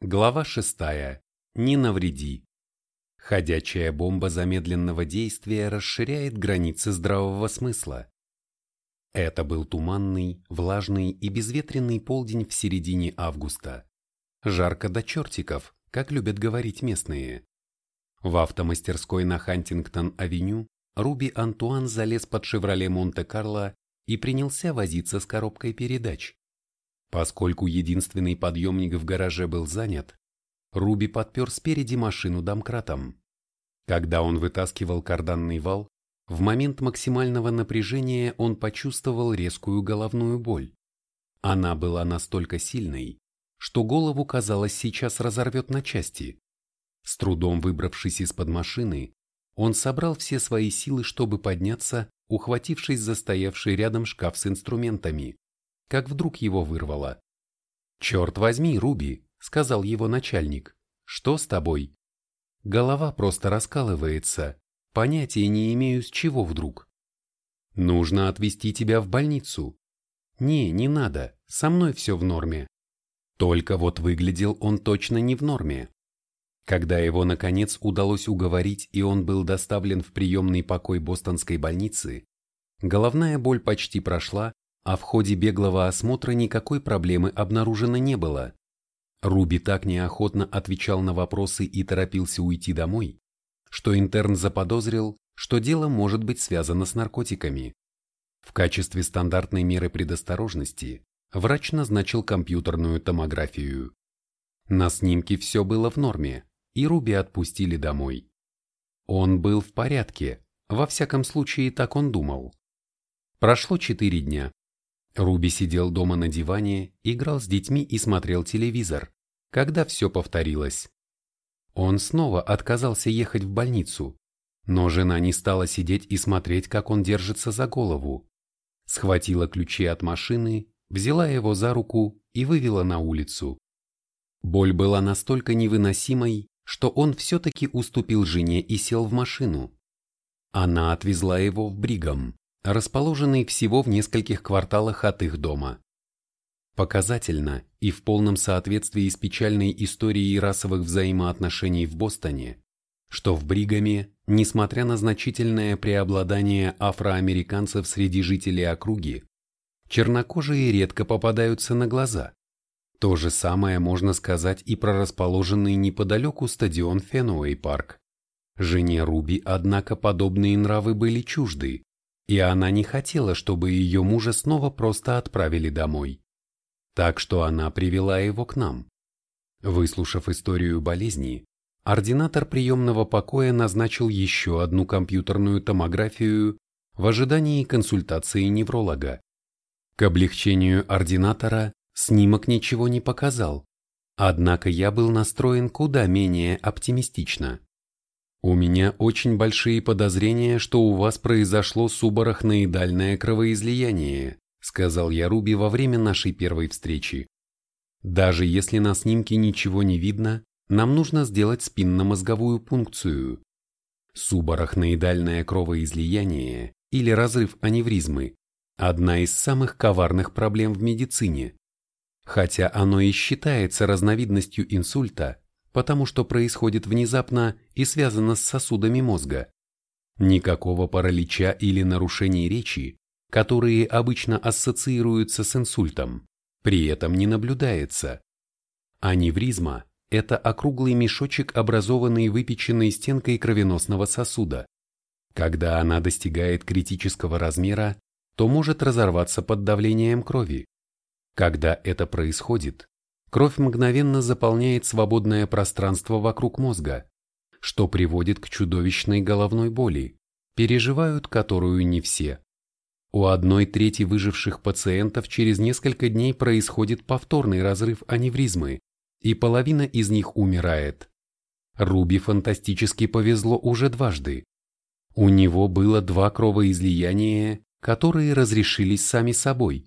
Глава шестая. Не навреди. Ходячая бомба замедленного действия расширяет границы здравого смысла. Это был туманный, влажный и безветренный полдень в середине августа. Жарко до чертиков, как любят говорить местные. В автомастерской на Хантингтон-авеню Руби Антуан залез под «Шевроле Монте-Карло» и принялся возиться с коробкой передач. Поскольку единственный подъемник в гараже был занят, Руби подпер спереди машину домкратом. Когда он вытаскивал карданный вал, в момент максимального напряжения он почувствовал резкую головную боль. Она была настолько сильной, что голову, казалось, сейчас разорвет на части. С трудом выбравшись из-под машины, он собрал все свои силы, чтобы подняться, ухватившись за стоявший рядом шкаф с инструментами, как вдруг его вырвало. «Черт возьми, Руби!» — сказал его начальник. «Что с тобой?» Голова просто раскалывается. Понятия не имею, с чего вдруг. Нужно отвезти тебя в больницу. Не, не надо, со мной все в норме. Только вот выглядел он точно не в норме. Когда его, наконец, удалось уговорить и он был доставлен в приемный покой бостонской больницы, головная боль почти прошла, а в ходе беглого осмотра никакой проблемы обнаружено не было. Руби так неохотно отвечал на вопросы и торопился уйти домой, что интерн заподозрил, что дело может быть связано с наркотиками. В качестве стандартной меры предосторожности врач назначил компьютерную томографию. На снимке все было в норме, и Руби отпустили домой. Он был в порядке, во всяком случае так он думал. Прошло четыре дня. Руби сидел дома на диване, играл с детьми и смотрел телевизор, когда все повторилось. Он снова отказался ехать в больницу, но жена не стала сидеть и смотреть, как он держится за голову. Схватила ключи от машины, взяла его за руку и вывела на улицу. Боль была настолько невыносимой, что он все-таки уступил жене и сел в машину. Она отвезла его в Бригам, расположенный всего в нескольких кварталах от их дома. Показательно и в полном соответствии с печальной историей расовых взаимоотношений в Бостоне, что в Бригаме, несмотря на значительное преобладание афроамериканцев среди жителей округи, чернокожие редко попадаются на глаза. То же самое можно сказать и про расположенный неподалеку стадион Фенуэй Парк. Жене Руби, однако, подобные нравы были чужды, и она не хотела, чтобы ее мужа снова просто отправили домой. Так что она привела его к нам. Выслушав историю болезни, ординатор приемного покоя назначил еще одну компьютерную томографию в ожидании консультации невролога. К облегчению ординатора снимок ничего не показал, однако я был настроен куда менее оптимистично. У меня очень большие подозрения, что у вас произошло субарахноидальное кровоизлияние, сказал я Руби во время нашей первой встречи. Даже если на снимке ничего не видно, нам нужно сделать спинномозговую пункцию. Субарахноидальное кровоизлияние или разрыв аневризмы – одна из самых коварных проблем в медицине. Хотя оно и считается разновидностью инсульта, потому что происходит внезапно и связано с сосудами мозга. Никакого паралича или нарушений речи, которые обычно ассоциируются с инсультом, при этом не наблюдается. Аневризма – это округлый мешочек, образованный выпеченной стенкой кровеносного сосуда. Когда она достигает критического размера, то может разорваться под давлением крови. Когда это происходит, кровь мгновенно заполняет свободное пространство вокруг мозга, что приводит к чудовищной головной боли, переживают которую не все. У одной трети выживших пациентов через несколько дней происходит повторный разрыв аневризмы, и половина из них умирает. Руби фантастически повезло уже дважды. У него было два кровоизлияния, которые разрешились сами собой,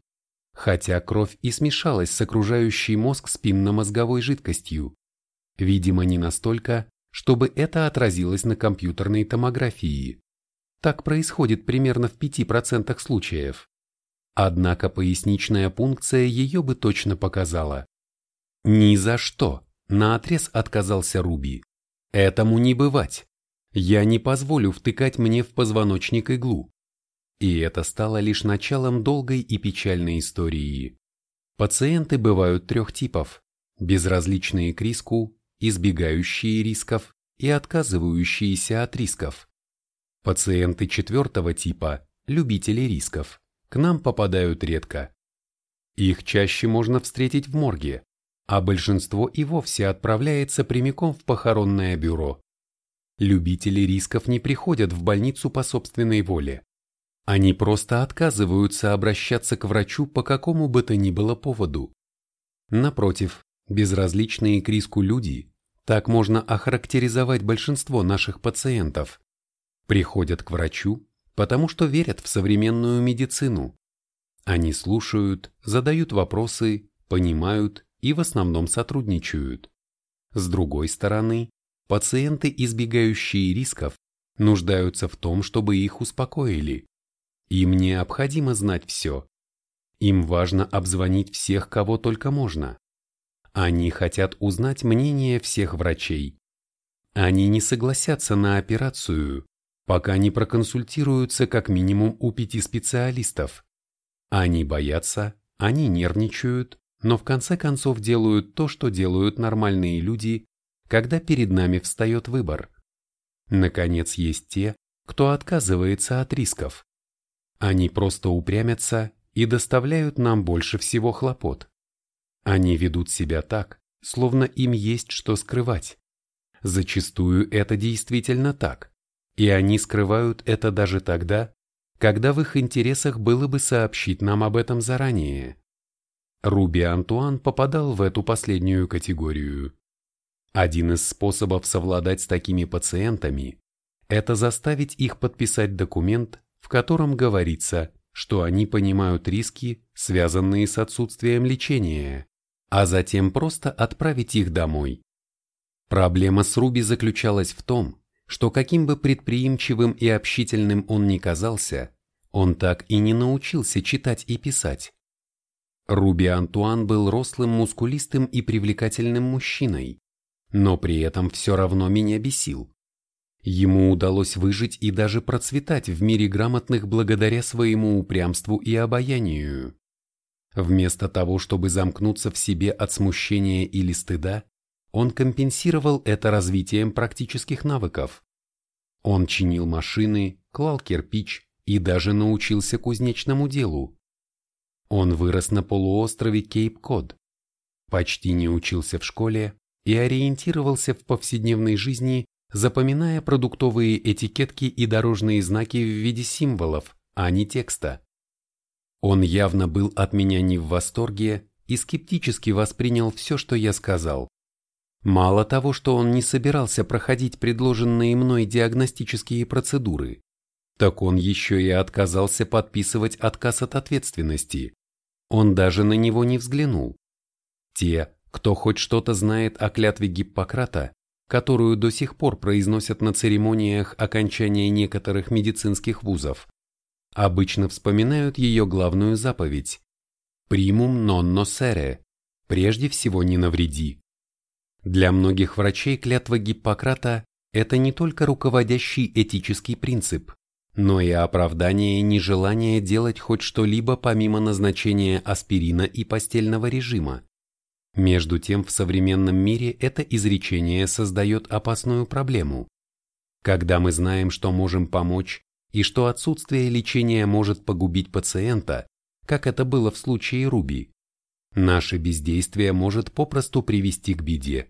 хотя кровь и смешалась с окружающей мозг спинномозговой жидкостью. Видимо, не настолько, чтобы это отразилось на компьютерной томографии. Так происходит примерно в 5% случаев. Однако поясничная пункция ее бы точно показала. Ни за что, наотрез отказался Руби. Этому не бывать. Я не позволю втыкать мне в позвоночник иглу. И это стало лишь началом долгой и печальной истории. Пациенты бывают трех типов – безразличные к риску, избегающие рисков и отказывающиеся от рисков. Пациенты четвертого типа, любители рисков, к нам попадают редко. Их чаще можно встретить в морге, а большинство и вовсе отправляется прямиком в похоронное бюро. Любители рисков не приходят в больницу по собственной воле. Они просто отказываются обращаться к врачу по какому бы то ни было поводу. Напротив, безразличные к риску люди, так можно охарактеризовать большинство наших пациентов, приходят к врачу, потому что верят в современную медицину. Они слушают, задают вопросы, понимают и в основном сотрудничают. С другой стороны, пациенты, избегающие рисков, нуждаются в том, чтобы их успокоили. Им необходимо знать все. Им важно обзвонить всех, кого только можно. Они хотят узнать мнение всех врачей. Они не согласятся на операцию, пока не проконсультируются как минимум у пяти специалистов. Они боятся, они нервничают, но в конце концов делают то, что делают нормальные люди, когда перед нами встает выбор. Наконец, есть те, кто отказывается от рисков. Они просто упрямятся и доставляют нам больше всего хлопот. Они ведут себя так, словно им есть что скрывать. Зачастую это действительно так, и они скрывают это даже тогда, когда в их интересах было бы сообщить нам об этом заранее. Руби Антуан попадал в эту последнюю категорию. Один из способов совладать с такими пациентами – это заставить их подписать документ, котором говорится, что они понимают риски, связанные с отсутствием лечения, а затем просто отправить их домой. Проблема с Руби заключалась в том, что каким бы предприимчивым и общительным он ни казался, он так и не научился читать и писать. Руби Антуан был рослым, мускулистым и привлекательным мужчиной, но при этом все равно меня бесил. Ему удалось выжить и даже процветать в мире грамотных благодаря своему упрямству и обаянию. Вместо того, чтобы замкнуться в себе от смущения или стыда, он компенсировал это развитием практических навыков. Он чинил машины, клал кирпич и даже научился кузнечному делу. Он вырос на полуострове Кейп-Код, почти не учился в школе и ориентировался в повседневной жизни запоминая продуктовые этикетки и дорожные знаки в виде символов, а не текста. Он явно был от меня не в восторге и скептически воспринял все, что я сказал. Мало того, что он не собирался проходить предложенные мной диагностические процедуры, так он еще и отказался подписывать отказ от ответственности. Он даже на него не взглянул. Те, кто хоть что-то знает о клятве Гиппократа, которую до сих пор произносят на церемониях окончания некоторых медицинских вузов, обычно вспоминают ее главную заповедь «Primum non nocere» – «Прежде всего не навреди». Для многих врачей клятва Гиппократа – это не только руководящий этический принцип, но и оправдание нежелания делать хоть что-либо помимо назначения аспирина и постельного режима. Между тем в современном мире это изречение создает опасную проблему. Когда мы знаем, что можем помочь и что отсутствие лечения может погубить пациента, как это было в случае Руби, наше бездействие может попросту привести к беде.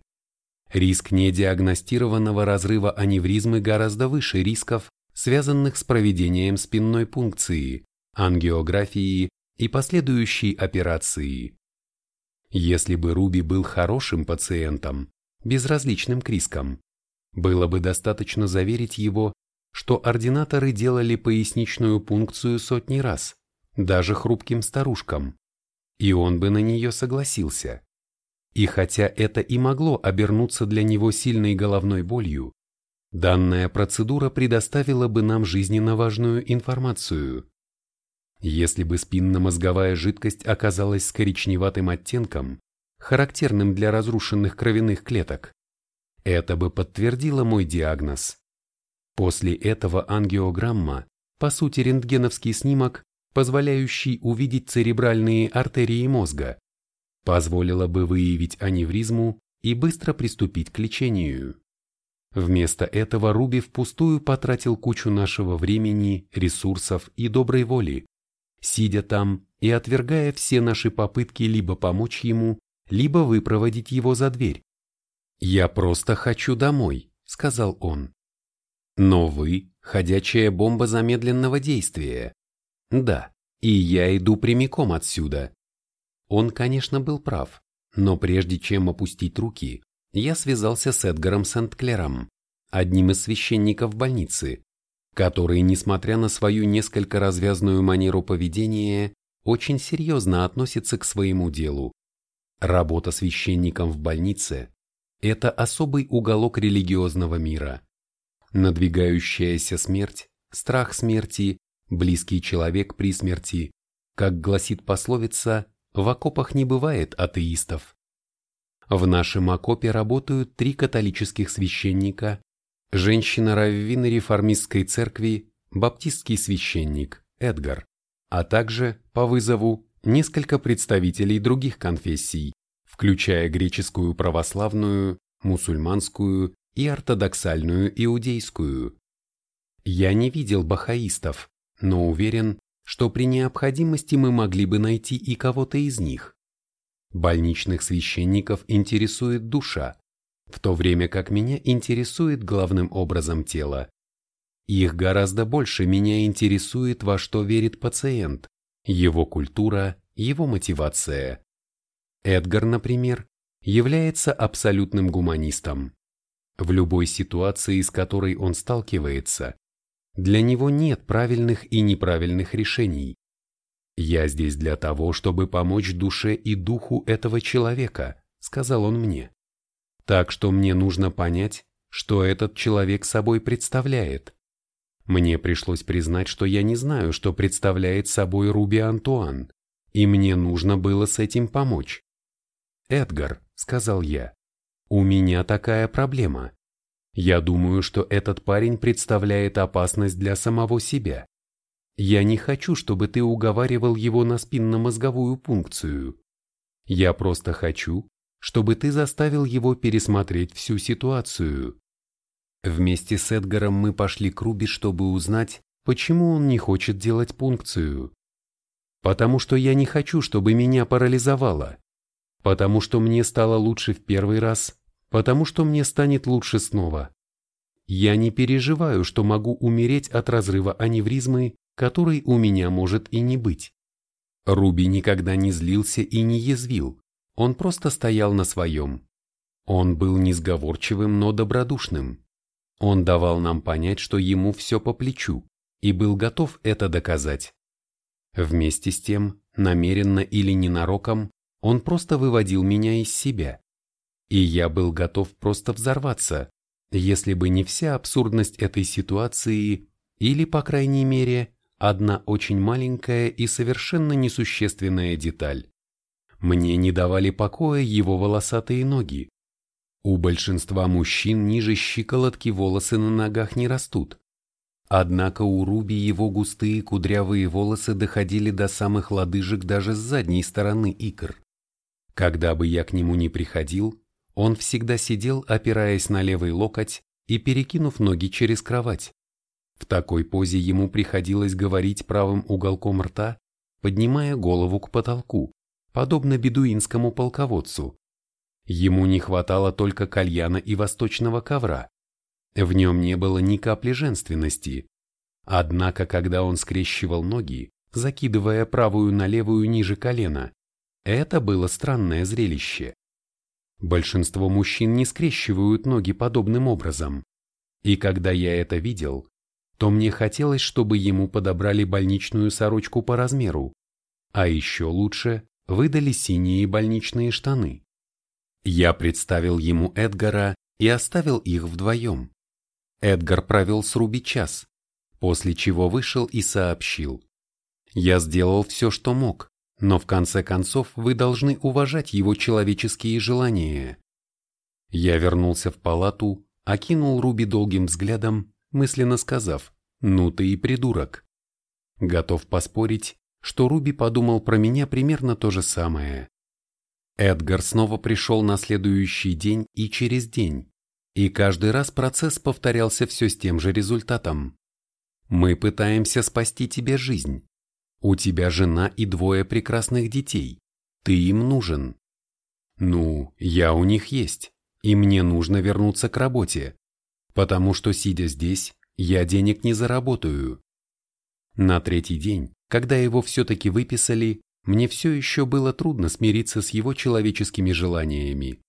Риск недиагностированного разрыва аневризмы гораздо выше рисков, связанных с проведением спинной пункции, ангиографии и последующей операции. Если бы Руби был хорошим пациентом, безразличным к рискам, было бы достаточно заверить его, что ординаторы делали поясничную пункцию сотни раз, даже хрупким старушкам, и он бы на нее согласился. И хотя это и могло обернуться для него сильной головной болью, данная процедура предоставила бы нам жизненно важную информацию. Если бы спинномозговая жидкость оказалась с коричневатым оттенком, характерным для разрушенных кровяных клеток. Это бы подтвердило мой диагноз. После этого ангиограмма, по сути рентгеновский снимок, позволяющий увидеть церебральные артерии мозга, позволила бы выявить аневризму и быстро приступить к лечению. Вместо этого Руби впустую потратил кучу нашего времени, ресурсов и доброй воли, сидя там и отвергая все наши попытки либо помочь ему, либо выпроводить его за дверь. «Я просто хочу домой», — сказал он. «Но вы — ходячая бомба замедленного действия. Да, и я иду прямиком отсюда». Он, конечно, был прав, но прежде чем опустить руки, я связался с Эдгаром Сент-Клером, одним из священников больницы, который, несмотря на свою несколько развязную манеру поведения, очень серьезно относится к своему делу. Работа священником в больнице – это особый уголок религиозного мира. Надвигающаяся смерть, страх смерти, близкий человек при смерти, как гласит пословица, в окопах не бывает атеистов. В нашем окопе работают три католических священника, женщина-раввин реформистской церкви, баптистский священник Эдгар, а также, по вызову, несколько представителей других конфессий, включая греческую православную, мусульманскую и ортодоксальную иудейскую. Я не видел бахаистов, но уверен, что при необходимости мы могли бы найти и кого-то из них. Больничных священников интересует душа, в то время как меня интересует главным образом тело. Их гораздо больше меня интересует, во что верит пациент, его культура, его мотивация. Эдгар, например, является абсолютным гуманистом. В любой ситуации, с которой он сталкивается, для него нет правильных и неправильных решений. «Я здесь для того, чтобы помочь душе и духу этого человека», — сказал он мне. «Так что мне нужно понять, что этот человек собой представляет. Мне пришлось признать, что я не знаю, что представляет собой Руби Антуан, и мне нужно было с этим помочь. «Эдгар», — сказал я, — «у меня такая проблема. Я думаю, что этот парень представляет опасность для самого себя. Я не хочу, чтобы ты уговаривал его на спинномозговую пункцию. Я просто хочу, чтобы ты заставил его пересмотреть всю ситуацию. Вместе с Эдгаром мы пошли к Руби, чтобы узнать, почему он не хочет делать пункцию. Потому что я не хочу, чтобы меня парализовало. Потому что мне стало лучше в первый раз, потому что мне станет лучше снова. Я не переживаю, что могу умереть от разрыва аневризмы, который у меня может и не быть. Руби никогда не злился и не язвил, он просто стоял на своем. Он был несговорчивым, но добродушным. Он давал нам понять, что ему все по плечу, и был готов это доказать. Вместе с тем, намеренно или ненароком, он просто выводил меня из себя. И я был готов просто взорваться, если бы не вся абсурдность этой ситуации или, по крайней мере, одна очень маленькая и совершенно несущественная деталь. Мне не давали покоя его волосатые ноги. У большинства мужчин ниже щиколотки волосы на ногах не растут. Однако у Руби его густые кудрявые волосы доходили до самых лодыжек даже с задней стороны икр. Когда бы я к нему ни приходил, он всегда сидел, опираясь на левый локоть и перекинув ноги через кровать. В такой позе ему приходилось говорить правым уголком рта, поднимая голову к потолку, подобно бедуинскому полководцу. Ему не хватало только кальяна и восточного ковра. В нем не было ни капли женственности. Однако, когда он скрещивал ноги, закидывая правую на левую ниже колена, это было странное зрелище. Большинство мужчин не скрещивают ноги подобным образом. И когда я это видел, то мне хотелось, чтобы ему подобрали больничную сорочку по размеру, а еще лучше выдали синие больничные штаны. Я представил ему Эдгара и оставил их вдвоем. Эдгар провел с Руби час, после чего вышел и сообщил. Я сделал все, что мог, но в конце концов вы должны уважать его человеческие желания. Я вернулся в палату, окинул Руби долгим взглядом, мысленно сказав «Ну ты и придурок». Готов поспорить, что Руби подумал про меня примерно то же самое. Эдгар снова пришел на следующий день и через день, и каждый раз процесс повторялся все с тем же результатом. Мы пытаемся спасти тебе жизнь. У тебя жена и двое прекрасных детей. Ты им нужен. Ну, я у них есть, и мне нужно вернуться к работе, потому что, сидя здесь, я денег не заработаю. На третий день, когда его все-таки выписали, мне все еще было трудно смириться с его человеческими желаниями.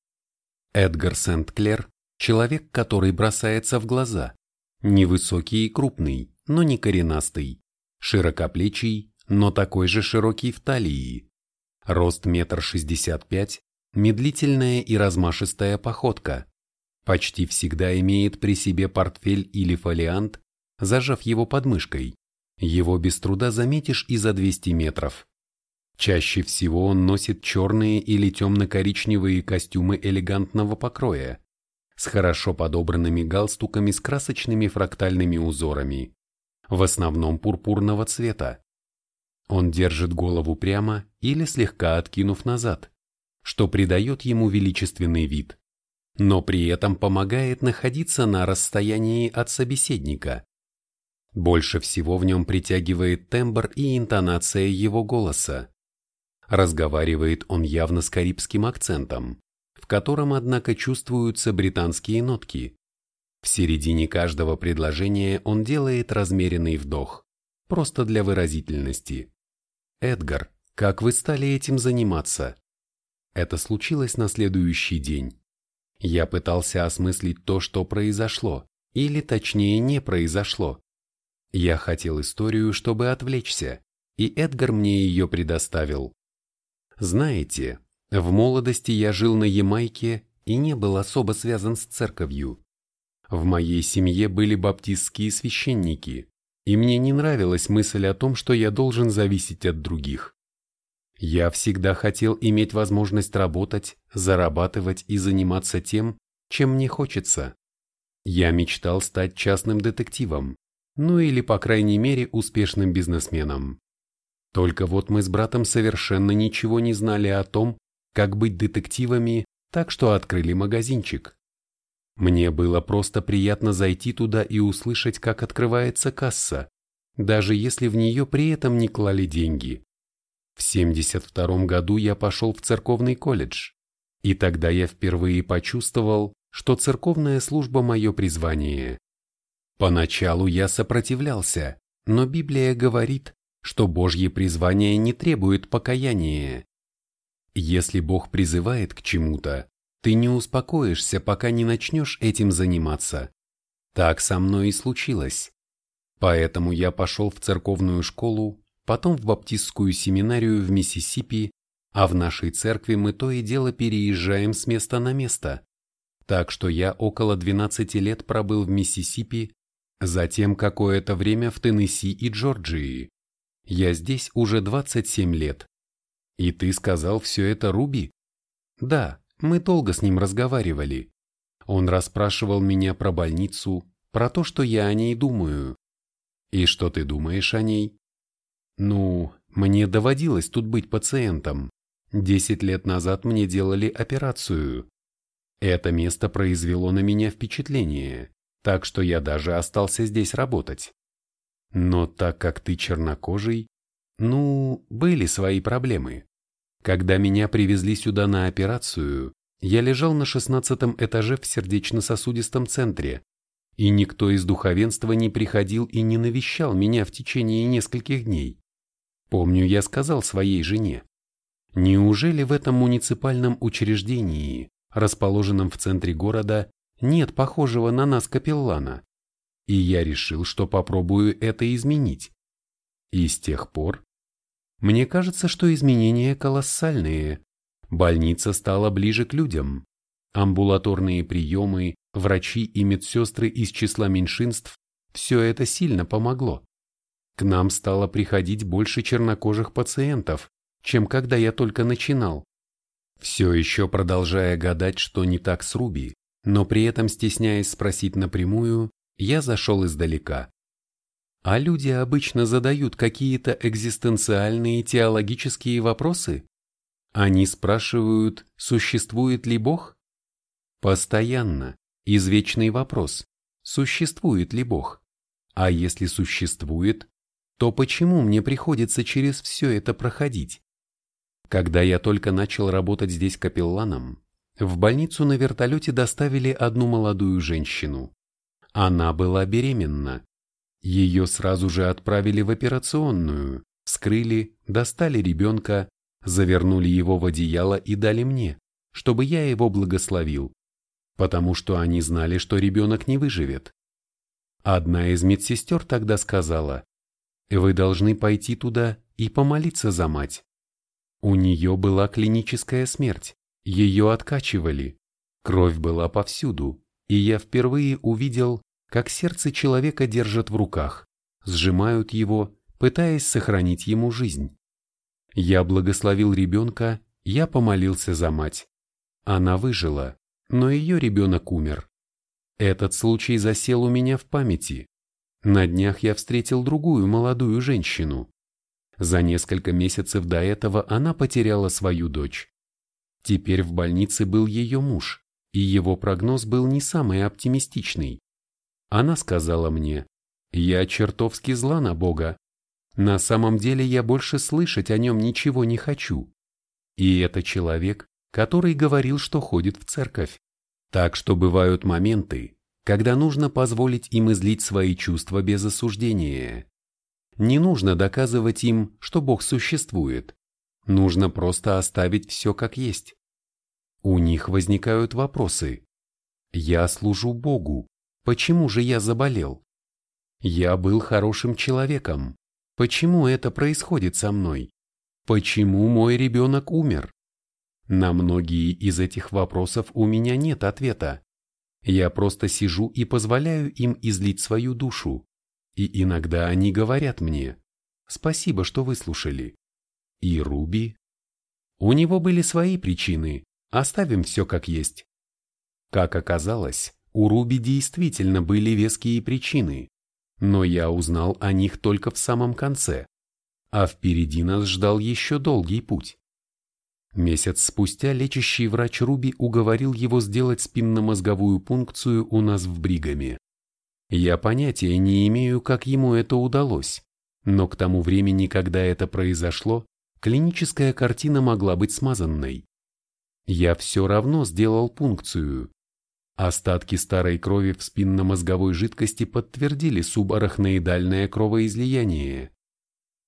Эдгар Сент-Клер – человек, который бросается в глаза. Невысокий и крупный, но не коренастый. Широкоплечий, но такой же широкий в талии. Рост метр шестьдесят пять, медлительная и размашистая походка. Почти всегда имеет при себе портфель или фолиант, зажав его подмышкой. Его без труда заметишь и за 200 метров. Чаще всего он носит черные или темно-коричневые костюмы элегантного покроя, с хорошо подобранными галстуками с красочными фрактальными узорами, в основном пурпурного цвета. Он держит голову прямо или слегка откинув назад, что придает ему величественный вид, но при этом помогает находиться на расстоянии от собеседника. Больше всего в нем притягивает тембр и интонация его голоса. Разговаривает он явно с карибским акцентом, в котором, однако, чувствуются британские нотки. В середине каждого предложения он делает размеренный вдох, просто для выразительности. «Эдгар, как вы стали этим заниматься?» Это случилось на следующий день. Я пытался осмыслить то, что произошло, или точнее не произошло. Я хотел историю, чтобы отвлечься, и Эдгар мне ее предоставил. Знаете, в молодости я жил на Ямайке и не был особо связан с церковью. В моей семье были баптистские священники, и мне не нравилась мысль о том, что я должен зависеть от других. Я всегда хотел иметь возможность работать, зарабатывать и заниматься тем, чем мне хочется. Я мечтал стать частным детективом, ну или, по крайней мере, успешным бизнесменом. Только вот мы с братом совершенно ничего не знали о том, как быть детективами, так что открыли магазинчик. Мне было просто приятно зайти туда и услышать, как открывается касса, даже если в нее при этом не клали деньги. В 72 году я пошел в церковный колледж, и тогда я впервые почувствовал, что церковная служба – мое призвание. Поначалу я сопротивлялся, но Библия говорит, что Божье призвание не требует покаяния. Если Бог призывает к чему-то, ты не успокоишься, пока не начнешь этим заниматься. Так со мной и случилось. Поэтому я пошел в церковную школу, потом в баптистскую семинарию в Миссисипи, а в нашей церкви мы то и дело переезжаем с места на место. Так что я около 12 лет пробыл в Миссисипи, затем какое-то время в Теннесси и Джорджии. Я здесь уже 27 лет. И ты сказал все это Руби? Да, мы долго с ним разговаривали. Он расспрашивал меня про больницу, про то, что я о ней думаю. И что ты думаешь о ней? Ну, мне доводилось тут быть пациентом. Десять лет назад мне делали операцию. Это место произвело на меня впечатление, так что я даже остался здесь работать. Но так как ты чернокожий, ну, были свои проблемы. Когда меня привезли сюда на операцию, я лежал на шестнадцатом этаже в сердечно-сосудистом центре, и никто из духовенства не приходил и не навещал меня в течение нескольких дней. Помню, я сказал своей жене, неужели в этом муниципальном учреждении, расположенном в центре города, нет похожего на нас капеллана? И я решил, что попробую это изменить. И с тех пор... Мне кажется, что изменения колоссальные. Больница стала ближе к людям. Амбулаторные приемы, врачи и медсестры из числа меньшинств – все это сильно помогло. К нам стало приходить больше чернокожих пациентов, чем когда я только начинал. Все еще продолжая гадать, что не так с Руби, но при этом стесняясь спросить напрямую, я зашел издалека. А люди обычно задают какие-то экзистенциальные теологические вопросы? Они спрашивают, существует ли Бог? Постоянно, извечный вопрос, существует ли Бог? А если существует, то почему мне приходится через все это проходить? Когда я только начал работать здесь капелланом, в больницу на вертолете доставили одну молодую женщину. Она была беременна ее сразу же отправили в операционную, вскрыли, достали ребенка, завернули его в одеяло и дали мне, чтобы я его благословил, потому что они знали, что ребенок не выживет. Одна из медсестер тогда сказала, «Вы должны пойти туда и помолиться за мать». У нее была клиническая смерть, ее откачивали, кровь была повсюду, и я впервые увидел, как сердце человека держат в руках, сжимают его, пытаясь сохранить ему жизнь. Я благословил ребенка, я помолился за мать. Она выжила, но ее ребенок умер. Этот случай засел у меня в памяти. На днях я встретил другую молодую женщину. За несколько месяцев до этого она потеряла свою дочь. Теперь в больнице был ее муж, и его прогноз был не самый оптимистичный. Она сказала мне, «Я чертовски зла на Бога. На самом деле я больше слышать о нем ничего не хочу». И это человек, который говорил, что ходит в церковь. Так что бывают моменты, когда нужно позволить им излить свои чувства без осуждения. Не нужно доказывать им, что Бог существует. Нужно просто оставить все как есть. У них возникают вопросы. Я служу Богу, Почему же я заболел? Я был хорошим человеком. Почему это происходит со мной? Почему мой ребенок умер? На многие из этих вопросов у меня нет ответа. Я просто сижу и позволяю им излить свою душу. И иногда они говорят мне «Спасибо, что выслушали». И Руби? У него были свои причины, оставим все как есть. Как оказалось, у Руби действительно были веские причины, но я узнал о них только в самом конце, а впереди нас ждал еще долгий путь. Месяц спустя лечащий врач Руби уговорил его сделать спинномозговую пункцию у нас в Бригаме. Я понятия не имею, как ему это удалось, но к тому времени, когда это произошло, клиническая картина могла быть смазанной. Я все равно сделал пункцию, Остатки старой крови в спинномозговой жидкости подтвердили субарахноидальное кровоизлияние.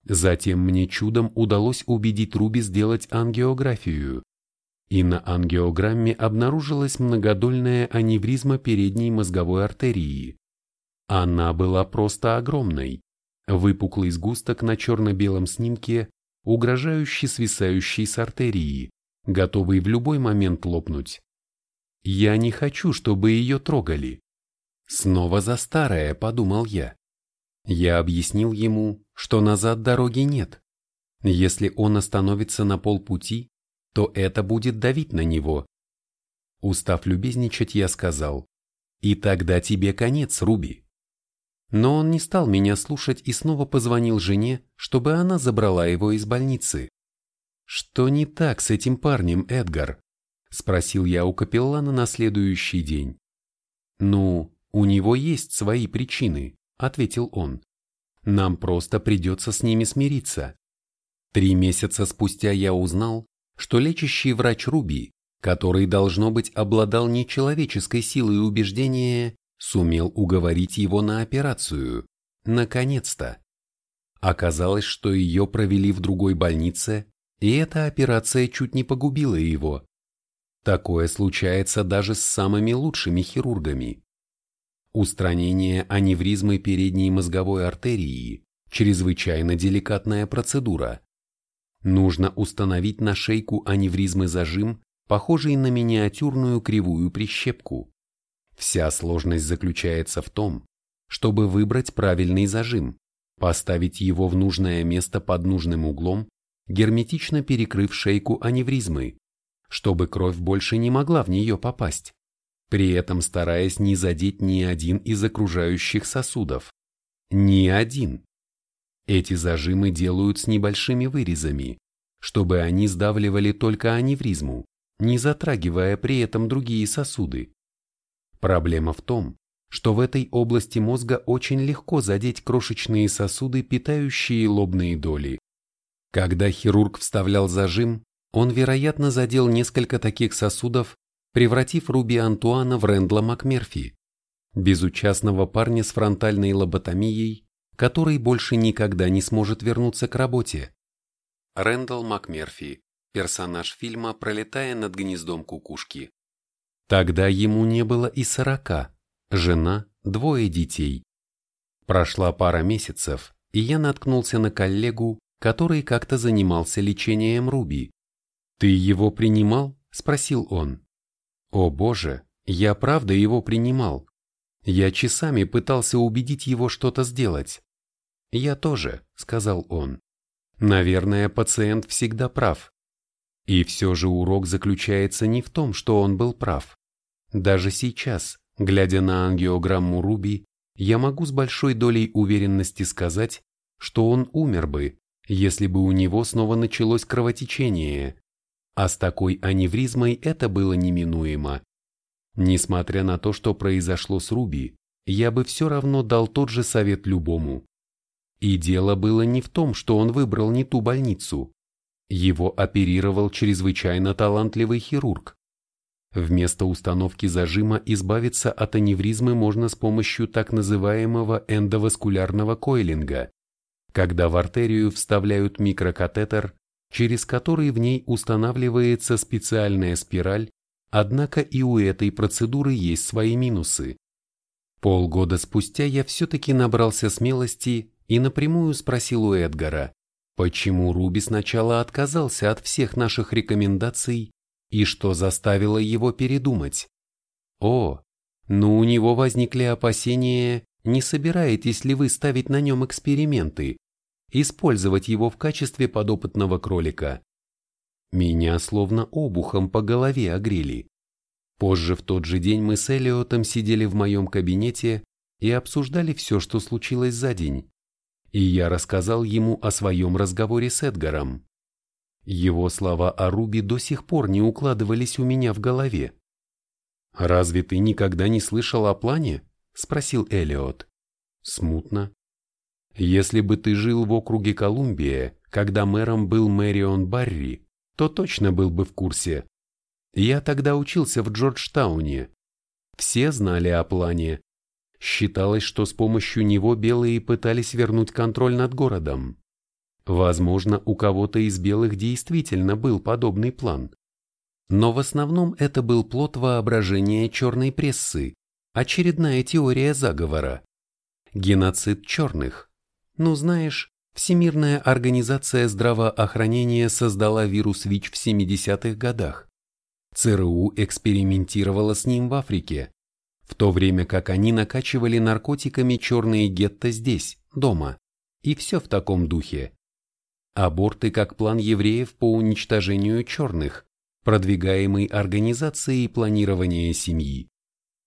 Затем мне чудом удалось убедить Руби сделать ангиографию. И на ангиограмме обнаружилась многодольная аневризма передней мозговой артерии. Она была просто огромной. Выпуклый сгусток на черно-белом снимке, угрожающий свисающий с артерии, готовый в любой момент лопнуть. Я не хочу, чтобы ее трогали. Снова за старое, подумал я. Я объяснил ему, что назад дороги нет. Если он остановится на полпути, то это будет давить на него. Устав любезничать, я сказал, «И тогда тебе конец, Руби». Но он не стал меня слушать и снова позвонил жене, чтобы она забрала его из больницы. Что не так с этим парнем, Эдгар? Спросил я у капеллана на следующий день. «Ну, у него есть свои причины», — ответил он. «Нам просто придется с ними смириться». Три месяца спустя я узнал, что лечащий врач Руби, который, должно быть, обладал нечеловеческой силой убеждения, сумел уговорить его на операцию. Наконец-то. Оказалось, что ее провели в другой больнице, и эта операция чуть не погубила его. Такое случается даже с самыми лучшими хирургами. Устранение аневризмы передней мозговой артерии – чрезвычайно деликатная процедура. Нужно установить на шейку аневризмы зажим, похожий на миниатюрную кривую прищепку. Вся сложность заключается в том, чтобы выбрать правильный зажим, поставить его в нужное место под нужным углом герметично перекрыв шейку аневризмы, чтобы кровь больше не могла в нее попасть, при этом стараясь не задеть ни один из окружающих сосудов. Ни один. Эти зажимы делают с небольшими вырезами, чтобы они сдавливали только аневризму, не затрагивая при этом другие сосуды. Проблема в том, что в этой области мозга очень легко задеть крошечные сосуды, питающие лобные доли. Когда хирург вставлял зажим, он, вероятно, задел несколько таких сосудов, превратив Руби Антуана в Рэндла МакМерфи, безучастного парня с фронтальной лоботомией, который больше никогда не сможет вернуться к работе. Рэндалл МакМерфи, персонаж фильма «Пролетая над гнездом кукушки». Тогда ему не было и сорока, жена, двое детей. Прошла пара месяцев, и я наткнулся на коллегу, который как-то занимался лечением Руби. «Ты его принимал?» – спросил он. «О боже, я правда его принимал. Я часами пытался убедить его что-то сделать». «Я тоже», – сказал он. «Наверное, пациент всегда прав. И все же урок заключается не в том, что он был прав. Даже сейчас, глядя на ангиограмму Руби, я могу с большой долей уверенности сказать, что он умер бы, если бы у него снова началось кровотечение. А с такой аневризмой это было неминуемо. Несмотря на то, что произошло с Руби, я бы все равно дал тот же совет любому. И дело было не в том, что он выбрал не ту больницу. Его оперировал чрезвычайно талантливый хирург. Вместо установки зажима избавиться от аневризмы можно с помощью так называемого эндоваскулярного койлинга, когда в артерию вставляют микрокатетер, через который в ней устанавливается специальная спираль, однако и у этой процедуры есть свои минусы. Полгода спустя я все-таки набрался смелости и напрямую спросил у Эдгара, Почему Руби сначала отказался от всех наших рекомендаций и что заставило его передумать? О, ну у него возникли опасения, не собираетесь ли вы ставить на нем эксперименты, использовать его в качестве подопытного кролика. Меня словно обухом по голове огрели. Позже в тот же день мы с Элиотом сидели в моем кабинете и обсуждали все, что случилось за день и я рассказал ему о своем разговоре с Эдгаром. Его слова о Руби до сих пор не укладывались у меня в голове. «Разве ты никогда не слышал о плане?» – спросил Элиот. «Смутно. Если бы ты жил в округе Колумбия, когда мэром был Мэрион Барри, то точно был бы в курсе. Я тогда учился в Джорджтауне. Все знали о плане, Считалось, что с помощью него белые пытались вернуть контроль над городом. Возможно, у кого-то из белых действительно был подобный план. Но в основном это был плод воображения черной прессы, очередная теория заговора. Геноцид черных. Ну знаешь, Всемирная организация здравоохранения создала вирус ВИЧ в 70-х годах. ЦРУ экспериментировала с ним в Африке, в то время как они накачивали наркотиками черные гетто здесь, дома. И все в таком духе. Аборты как план евреев по уничтожению черных, продвигаемый организацией планирования семьи.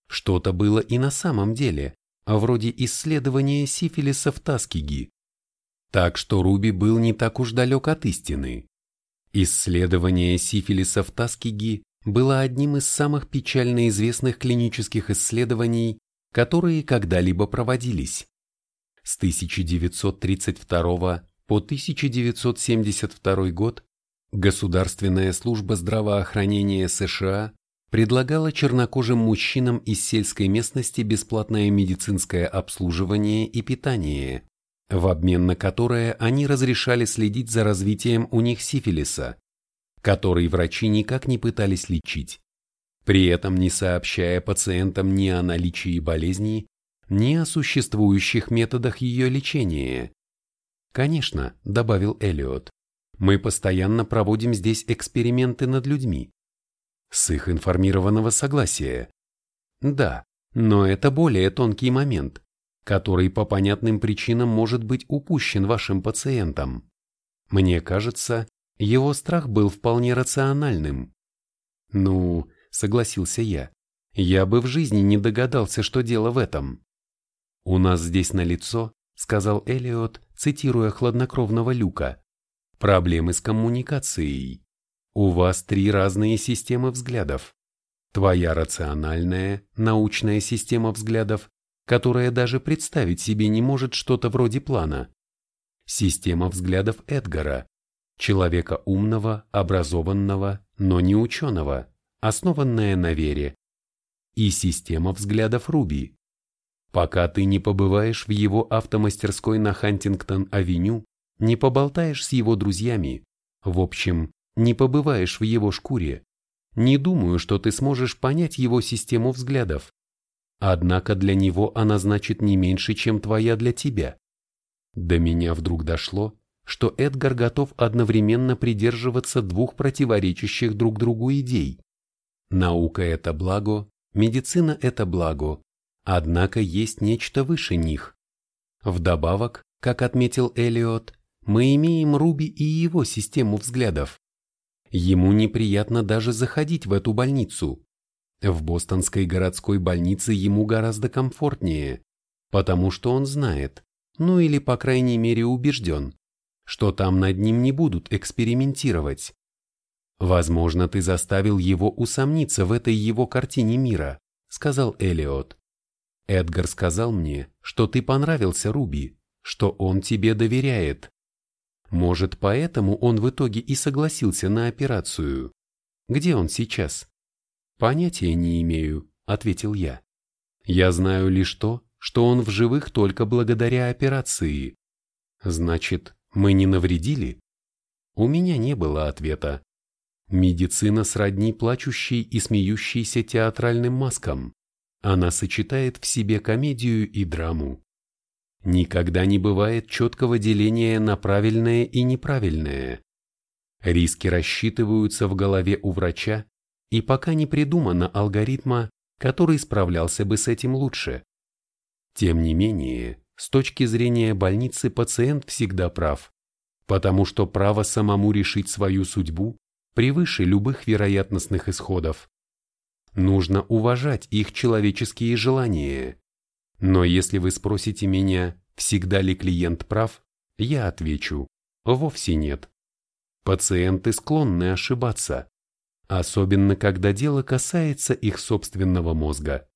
Что-то было и на самом деле, вроде исследования сифилиса в Таскиги. Так что Руби был не так уж далек от истины. Исследование сифилиса в Таскиги было одним из самых печально известных клинических исследований, которые когда-либо проводились. С 1932 по 1972 год Государственная служба здравоохранения США предлагала чернокожим мужчинам из сельской местности бесплатное медицинское обслуживание и питание, в обмен на которое они разрешали следить за развитием у них сифилиса, который врачи никак не пытались лечить, при этом не сообщая пациентам ни о наличии болезни, ни о существующих методах ее лечения. «Конечно», — добавил Эллиот, — «мы постоянно проводим здесь эксперименты над людьми». С их информированного согласия. Да, но это более тонкий момент, который по понятным причинам может быть упущен вашим пациентам. Мне кажется, его страх был вполне рациональным. Ну, согласился я, я бы в жизни не догадался, что дело в этом. У нас здесь на лицо, сказал Элиот, цитируя хладнокровного Люка, проблемы с коммуникацией. У вас три разные системы взглядов. Твоя рациональная, научная система взглядов, которая даже представить себе не может что-то вроде плана. Система взглядов Эдгара, человека умного, образованного, но не ученого, основанная на вере. И система взглядов Руби. Пока ты не побываешь в его автомастерской на Хантингтон-авеню, не поболтаешь с его друзьями, в общем, не побываешь в его шкуре, не думаю, что ты сможешь понять его систему взглядов. Однако для него она значит не меньше, чем твоя для тебя. До меня вдруг дошло, что Эдгар готов одновременно придерживаться двух противоречащих друг другу идей. Наука – это благо, медицина – это благо, однако есть нечто выше них. Вдобавок, как отметил Элиот, мы имеем Руби и его систему взглядов. Ему неприятно даже заходить в эту больницу. В бостонской городской больнице ему гораздо комфортнее, потому что он знает, ну или по крайней мере убежден, что там над ним не будут экспериментировать. Возможно, ты заставил его усомниться в этой его картине мира, сказал Элиот. Эдгар сказал мне, что ты понравился Руби, что он тебе доверяет. Может, поэтому он в итоге и согласился на операцию. Где он сейчас? Понятия не имею, ответил я. Я знаю лишь то, что он в живых только благодаря операции. Значит, мы не навредили? У меня не было ответа. Медицина сродни плачущей и смеющейся театральным маскам. Она сочетает в себе комедию и драму. Никогда не бывает четкого деления на правильное и неправильное. Риски рассчитываются в голове у врача, и пока не придумано алгоритма, который справлялся бы с этим лучше. Тем не менее, с точки зрения больницы пациент всегда прав, потому что право самому решить свою судьбу превыше любых вероятностных исходов. Нужно уважать их человеческие желания, но если вы спросите меня, всегда ли клиент прав, я отвечу, вовсе нет. Пациенты склонны ошибаться, особенно когда дело касается их собственного мозга.